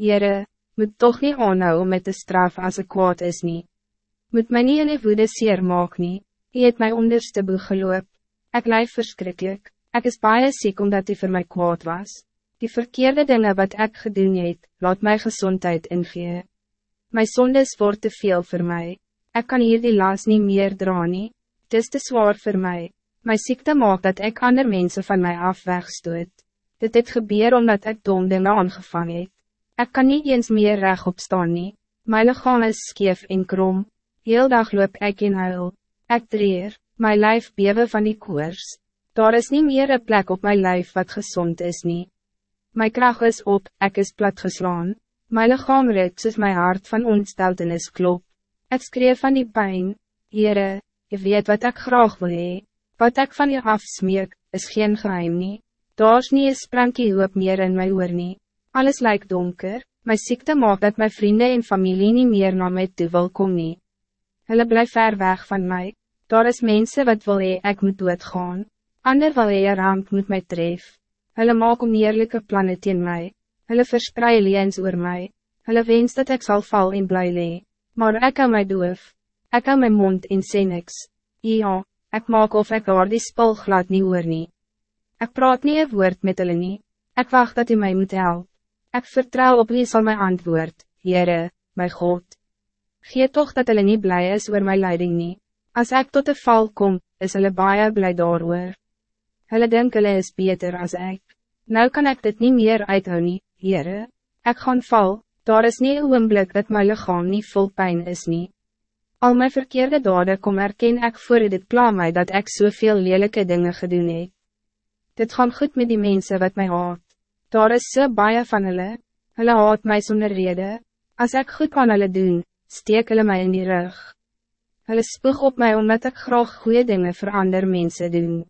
Jere, moet toch niet aanhou met de straf als ik kwaad is niet. Moet mij niet in die woede seer maak nie, hy het my onderste boeg geloop. Ek leef verschrikkelijk, ek is baie ziek omdat hij voor mij kwaad was. Die verkeerde dingen wat ik gedoen het, laat mij gezondheid ingee. My sondes word te veel voor mij. Ik kan hier die laas niet meer dra nie. Het is te zwaar voor mij. My ziekte maakt dat ik ander mensen van mij af wegstoot. Dit het gebeur omdat ik dom dinge aangevangen het. Ik kan niet eens meer recht opstaan nie. My lichaam is skeef en krom. Heel dag loop ik in huil. Ik treer, my lijf bewe van die koers. Daar is niet meer een plek op mijn lijf wat gezond is niet. My kracht is op, ik is platgeslaan. My lichaam rit soos my hart van ontsteltenis klop. Ik skreef van die pijn. Heere, je weet wat ik graag wil hee. Wat ik van je afsmeek, is geen geheim nie. Daar's nie een sprankie hoop meer in my oor nie. Alles lijkt donker, my ziekte maakt dat mijn vrienden en familie niet meer naar mij toe wil kom nie. Hulle bly ver weg van mij. Daar is mensen wat wil hee, ek moet doodgaan. Ander wil hee, ramp moet mij tref. Hulle maak oneerlijke plannen teen mij. Hulle verspreid liens oor mij. Hulle wens dat ik zal val en bly lee. Maar ik hou my doof. Ik hou my mond en sê niks. Ja, ik maak of ik hoor die spul glad nie oor nie. Ek praat nie een woord met hulle nie. Ek wacht dat u mij moet helpen. Ik vertrouw op wie zal mijn antwoord, Heere, mijn God. Gee toch dat hulle niet blij is oor my leiding nie. As ek tot de val kom, is hulle baie blij daaroor. Hulle denk hulle is beter als ik. Nou kan ik dit niet meer uithou nie, Heere. Ek gaan val, daar is nie een oomblik dat my lichaam niet vol pijn is nie. Al mijn verkeerde dade kom erken ek voor dit pla my dat ik zoveel so lelijke dingen gedoen het. Dit gaan goed met die mensen wat mij haat. Daar is so baie van hulle, hulle haat my sonder rede, as ek goed kan hulle doen, steek hulle my in die rug. Hulle spoeg op mij omdat ik graag goede dingen voor ander mensen doen.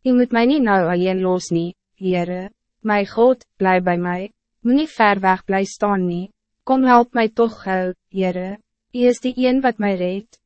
Je moet mij niet nou alleen los nie, Heere, my God, blijf bij mij. moet niet ver weg blij staan nie, kom help mij toch gauw, Heere, Hij is die een wat mij reed.